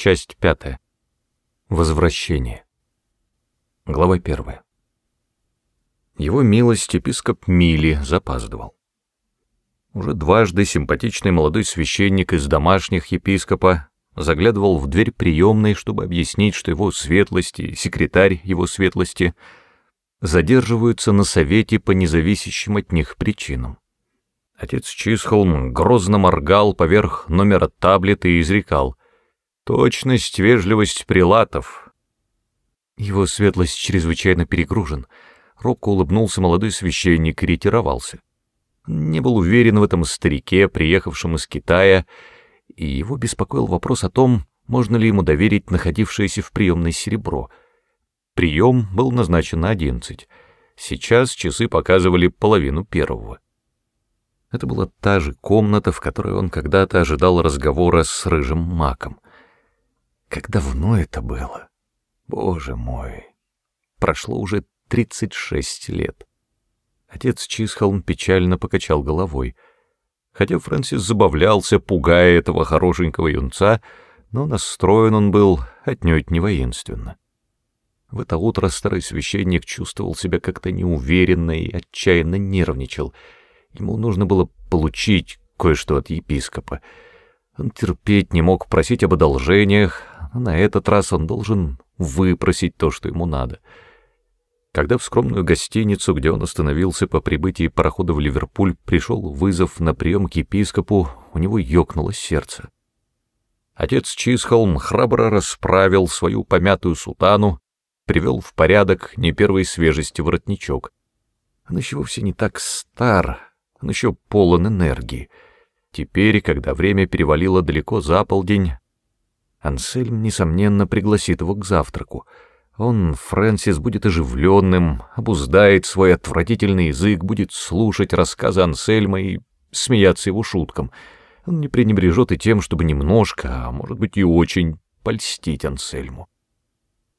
Часть пятая. Возвращение. Глава первая. Его милость епископ Мили запаздывал. Уже дважды симпатичный молодой священник из домашних епископа заглядывал в дверь приемной, чтобы объяснить, что его светлости секретарь его светлости задерживаются на совете по независящим от них причинам. Отец Чисхолм грозно моргал поверх номера таблета и изрекал «Точность, вежливость прилатов». Его светлость чрезвычайно перегружен. Робко улыбнулся молодой священник и ретировался. Не был уверен в этом старике, приехавшем из Китая, и его беспокоил вопрос о том, можно ли ему доверить находившееся в приемной серебро. Прием был назначен на одиннадцать. Сейчас часы показывали половину первого. Это была та же комната, в которой он когда-то ожидал разговора с рыжим маком. Как давно это было? Боже мой! Прошло уже тридцать шесть лет. Отец Чисхолм печально покачал головой — Хотя Фрэнсис забавлялся, пугая этого хорошенького юнца, но настроен он был отнюдь не воинственно. В это утро старый священник чувствовал себя как-то неуверенно и отчаянно нервничал. Ему нужно было получить кое-что от епископа. Он терпеть не мог просить об одолжениях, а на этот раз он должен выпросить то, что ему надо — когда в скромную гостиницу, где он остановился по прибытии парохода в Ливерпуль, пришел вызов на прием к епископу, у него ёкнуло сердце. Отец Чисхолм храбро расправил свою помятую сутану, привел в порядок не первой свежести воротничок. Он еще вовсе не так стар, он еще полон энергии. Теперь, когда время перевалило далеко за полдень, Ансельм, несомненно, пригласит его к завтраку — он, Фрэнсис, будет оживленным, обуздает свой отвратительный язык, будет слушать рассказы Ансельма и смеяться его шуткам. Он не пренебрежет и тем, чтобы немножко, а может быть и очень, польстить Ансельму.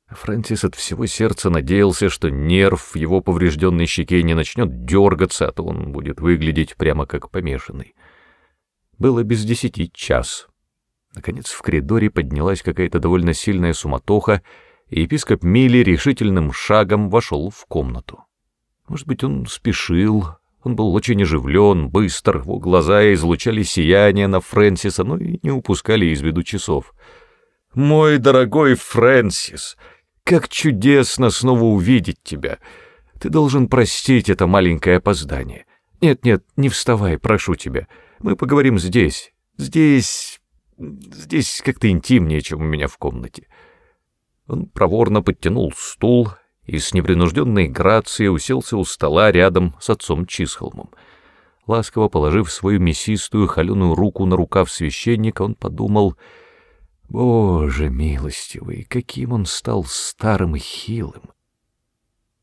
Фрэнсис от всего сердца надеялся, что нерв в его поврежденной щеке не начнет дергаться, а то он будет выглядеть прямо как помешанный. Было без десяти час. Наконец в коридоре поднялась какая-то довольно сильная суматоха, и епископ Милли решительным шагом вошел в комнату. Может быть, он спешил, он был очень оживлен, быстр, его глаза излучали сияние на Фрэнсиса, но и не упускали из виду часов. «Мой дорогой Фрэнсис, как чудесно снова увидеть тебя! Ты должен простить это маленькое опоздание. Нет-нет, не вставай, прошу тебя. Мы поговорим здесь. Здесь... здесь как-то интимнее, чем у меня в комнате». Он проворно подтянул стул и с непринужденной грацией уселся у стола рядом с отцом Чисхолмом. Ласково положив свою мясистую холеную руку на рукав священника, он подумал, «Боже милостивый, каким он стал старым и хилым!»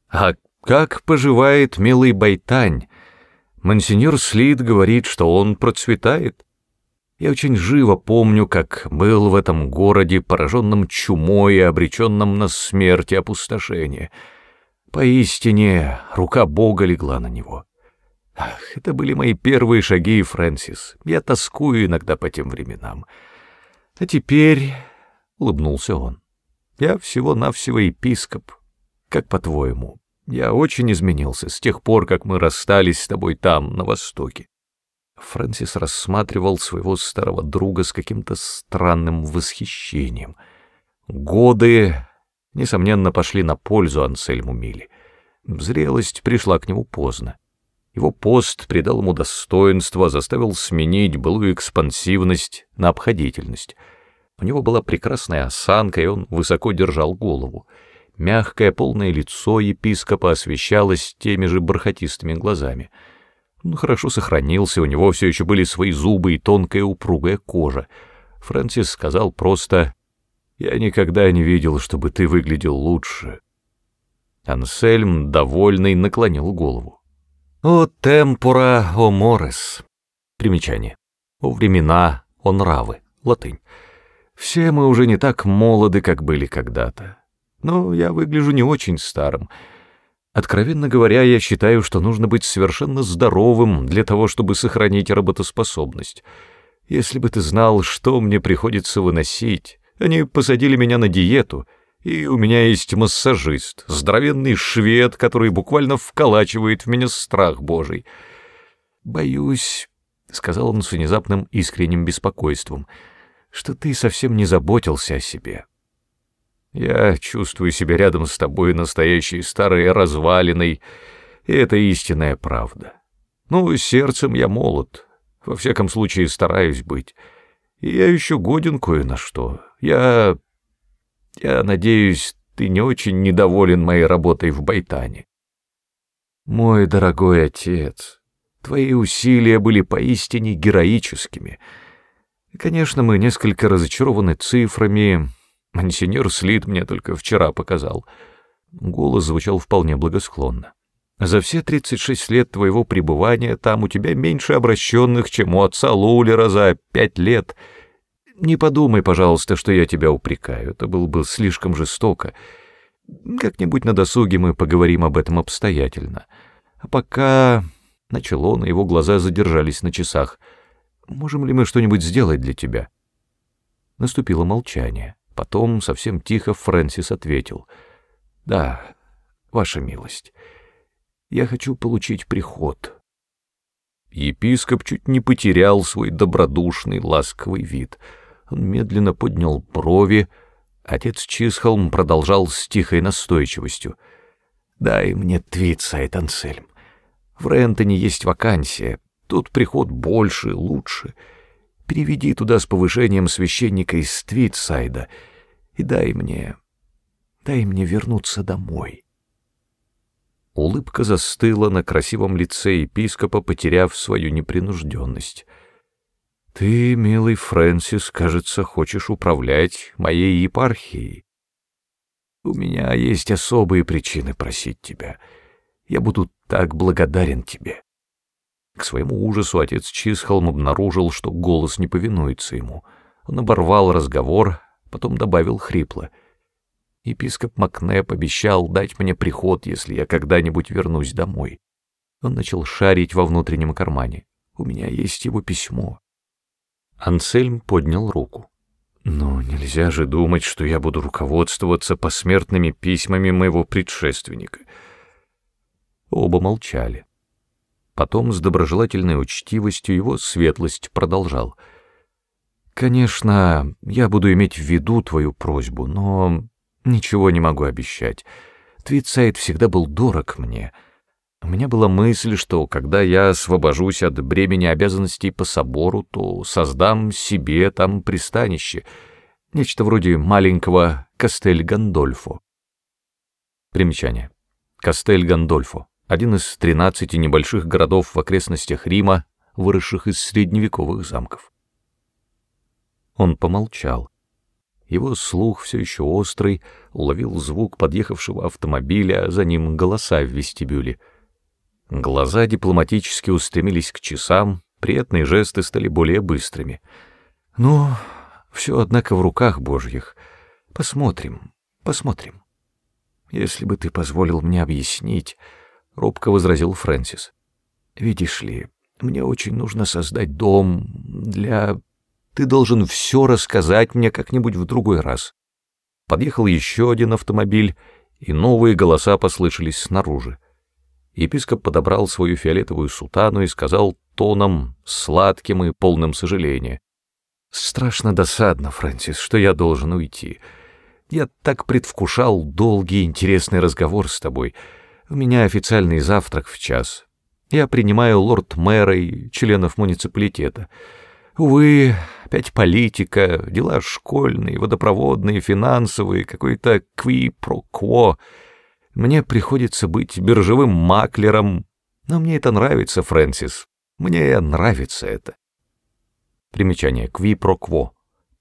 «А как поживает милый Байтань?» Монсеньор Слит говорит, что он процветает. Я очень живо помню, как был в этом городе, пораженном чумой и обреченном на смерть и опустошение. Поистине, рука Бога легла на него. Ах, это были мои первые шаги, Фрэнсис. Я тоскую иногда по тем временам. А теперь, — улыбнулся он, — я всего-навсего епископ. Как по-твоему, я очень изменился с тех пор, как мы расстались с тобой там, на Востоке. Фрэнсис рассматривал своего старого друга с каким-то странным восхищением. Годы, несомненно, пошли на пользу Ансельму Милли. Зрелость пришла к нему поздно. Его пост придал ему достоинство, заставил сменить былую экспансивность на обходительность. У него была прекрасная осанка, и он высоко держал голову. Мягкое, полное лицо епископа освещалось теми же бархатистыми глазами — он хорошо сохранился, у него все еще были свои зубы и тонкая упругая кожа. Фрэнсис сказал просто «Я никогда не видел, чтобы ты выглядел лучше». Ансельм, довольный, наклонил голову. «О темпора, о морес». Примечание. «О времена, о нравы». Латынь. «Все мы уже не так молоды, как были когда-то. Но я выгляжу не очень старым». Откровенно говоря, я считаю, что нужно быть совершенно здоровым для того, чтобы сохранить работоспособность. Если бы ты знал, что мне приходится выносить, Они посадили меня на диету, и у меня есть массажист, здоровенный швед, который буквально вколачивает в меня страх божий. Боюсь, — сказал он с внезапным искренним беспокойством, — что ты совсем не заботился о себе. Я чувствую себя рядом с тобой настоящей старой развалиной, и это истинная правда. Ну, сердцем я молод, во всяком случае стараюсь быть, и я еще годен кое на что. Я... я надеюсь, ты не очень недоволен моей работой в Байтане. Мой дорогой отец, твои усилия были поистине героическими. Конечно, мы несколько разочарованы цифрами, Мансиньор Слит мне только вчера показал. Голос звучал вполне благосклонно. За все 36 лет твоего пребывания там у тебя меньше обращенных, чем у отца Лоулера за пять лет. Не подумай, пожалуйста, что я тебя упрекаю. Это было бы слишком жестоко. Как-нибудь на досуге мы поговорим об этом обстоятельно. А пока... Начал он, и его глаза задержались на часах. Можем ли мы что-нибудь сделать для тебя? Наступило молчание. Потом совсем тихо Фрэнсис ответил. «Да, ваша милость, я хочу получить приход». Епископ чуть не потерял свой добродушный, ласковый вид. Он медленно поднял брови. Отец Чисхолм продолжал с тихой настойчивостью. «Дай мне Твитсайд, Ансельм. В Рентоне есть вакансия. Тут приход больше, лучше. Переведи туда с повышением священника из Твитсайда и дай мне, дай мне вернуться домой. Улыбка застыла на красивом лице епископа, потеряв свою непринужденность. «Ты, милый Фрэнсис, кажется, хочешь управлять моей епархией. У меня есть особые причины просить тебя. Я буду так благодарен тебе». К своему ужасу отец Чисхолм обнаружил, что голос не повинуется ему. Он оборвал разговор, потом добавил хрипло. Епископ Макнеп обещал дать мне приход, если я когда-нибудь вернусь домой. Он начал шарить во внутреннем кармане. У меня есть его письмо. Ансельм поднял руку. Но нельзя же думать, что я буду руководствоваться посмертными письмами моего предшественника. Оба молчали. Потом с доброжелательной учтивостью его светлость продолжал. «Конечно, я буду иметь в виду твою просьбу, но ничего не могу обещать. Твитсайд всегда был дорог мне. У меня была мысль, что когда я освобожусь от бремени обязанностей по собору, то создам себе там пристанище, нечто вроде маленького Кастель-Гандольфо». Примечание. Кастель-Гандольфо один из тринадцати небольших городов в окрестностях Рима, выросших из средневековых замков. Он помолчал. Его слух все еще острый, уловил звук подъехавшего автомобиля, а за ним голоса в вестибюле. Глаза дипломатически устремились к часам, приятные жесты стали более быстрыми. «Ну, все, однако, в руках Божьих. Посмотрим, посмотрим. Если бы ты позволил мне объяснить...» робко возразил Фрэнсис. «Видишь ли, мне очень нужно создать дом для... Ты должен все рассказать мне как-нибудь в другой раз». Подъехал еще один автомобиль, и новые голоса послышались снаружи. Епископ подобрал свою фиолетовую сутану и сказал тоном, сладким и полным сожаления. «Страшно досадно, Фрэнсис, что я должен уйти. Я так предвкушал долгий интересный разговор с тобой». У меня официальный завтрак в час. Я принимаю лорд-мэра и членов муниципалитета. Увы, опять политика, дела школьные, водопроводные, финансовые, какой-то кви-про-кво. Мне приходится быть биржевым маклером, но мне это нравится, Фрэнсис. Мне нравится это. Примечание. Кви-про-кво.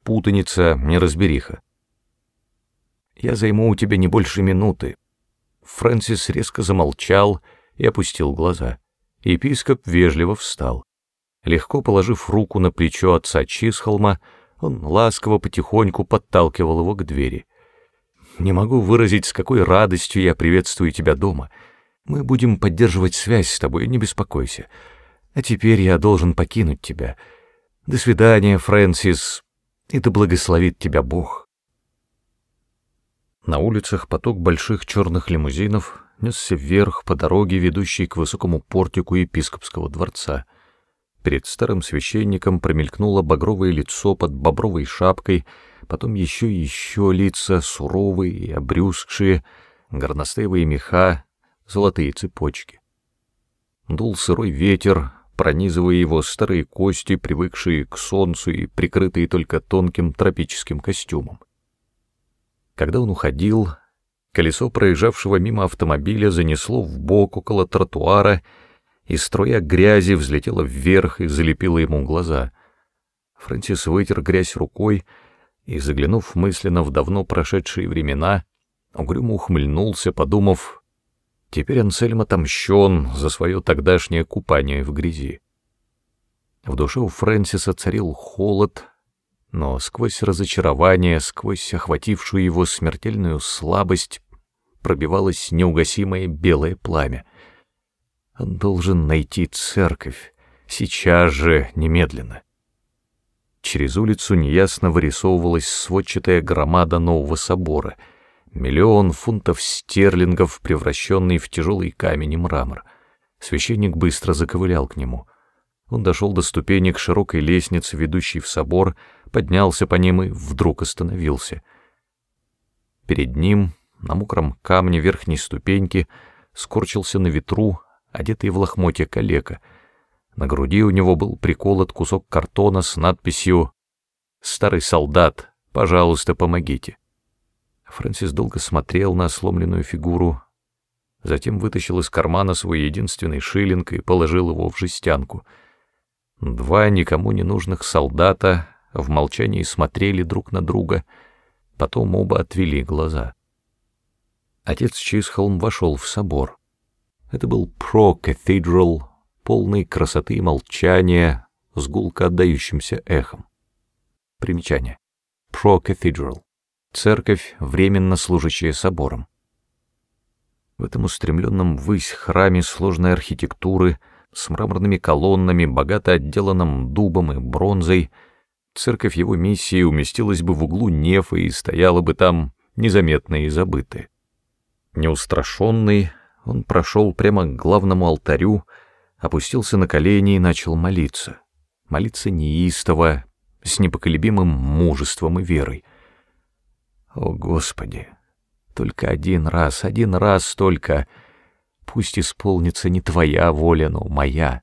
Путаница, неразбериха. Я займу у тебя не больше минуты. Фрэнсис резко замолчал и опустил глаза. Епископ вежливо встал. Легко положив руку на плечо отца Чисхолма, он ласково потихоньку подталкивал его к двери. «Не могу выразить, с какой радостью я приветствую тебя дома. Мы будем поддерживать связь с тобой, не беспокойся. А теперь я должен покинуть тебя. До свидания, Фрэнсис, и да благословит тебя Бог». На улицах поток больших черных лимузинов несся вверх по дороге, ведущей к высокому портику епископского дворца. Перед старым священником промелькнуло багровое лицо под бобровой шапкой, потом еще и еще лица, суровые и обрюзгшие, горностаевые меха, золотые цепочки. Дул сырой ветер, пронизывая его старые кости, привыкшие к солнцу и прикрытые только тонким тропическим костюмом. Когда он уходил, колесо проезжавшего мимо автомобиля занесло в бок около тротуара, и струя грязи взлетела вверх и залепила ему глаза. Фрэнсис вытер грязь рукой и, заглянув мысленно в давно прошедшие времена, угрюмо ухмыльнулся, подумав, Теперь Ансельм отомщен за свое тогдашнее купание в грязи. В душе у Фрэнсиса царил холод, но сквозь разочарование, сквозь охватившую его смертельную слабость пробивалось неугасимое белое пламя. Он должен найти церковь, сейчас же, немедленно. Через улицу неясно вырисовывалась сводчатая громада нового собора — Миллион фунтов стерлингов, превращенный в тяжелый камень и мрамор. Священник быстро заковылял к нему. Он дошел до ступенек широкой лестницы, ведущей в собор, поднялся по ним и вдруг остановился. Перед ним, на мокром камне верхней ступеньки, скорчился на ветру, одетый в лохмотья калека. На груди у него был приколот кусок картона с надписью «Старый солдат, пожалуйста, помогите». Фрэнсис долго смотрел на сломленную фигуру, затем вытащил из кармана свой единственный шиллинг и положил его в жестянку. Два никому не нужных солдата в молчании смотрели друг на друга, потом оба отвели глаза. Отец Чисхолм вошел в собор. Это был про-кафедрал, полный красоты и молчания, с гулко отдающимся эхом. Примечание. Про-кафедрал церковь, временно служащая собором. В этом устремленном ввысь храме сложной архитектуры, с мраморными колоннами, богато отделанным дубом и бронзой, церковь его миссии уместилась бы в углу нефа и стояла бы там незаметная и забытая. Неустрашенный, он прошел прямо к главному алтарю, опустился на колени и начал молиться. Молиться неистово, с непоколебимым мужеством и верой — о, Господи! Только один раз, один раз только. Пусть исполнится не твоя воля, но моя.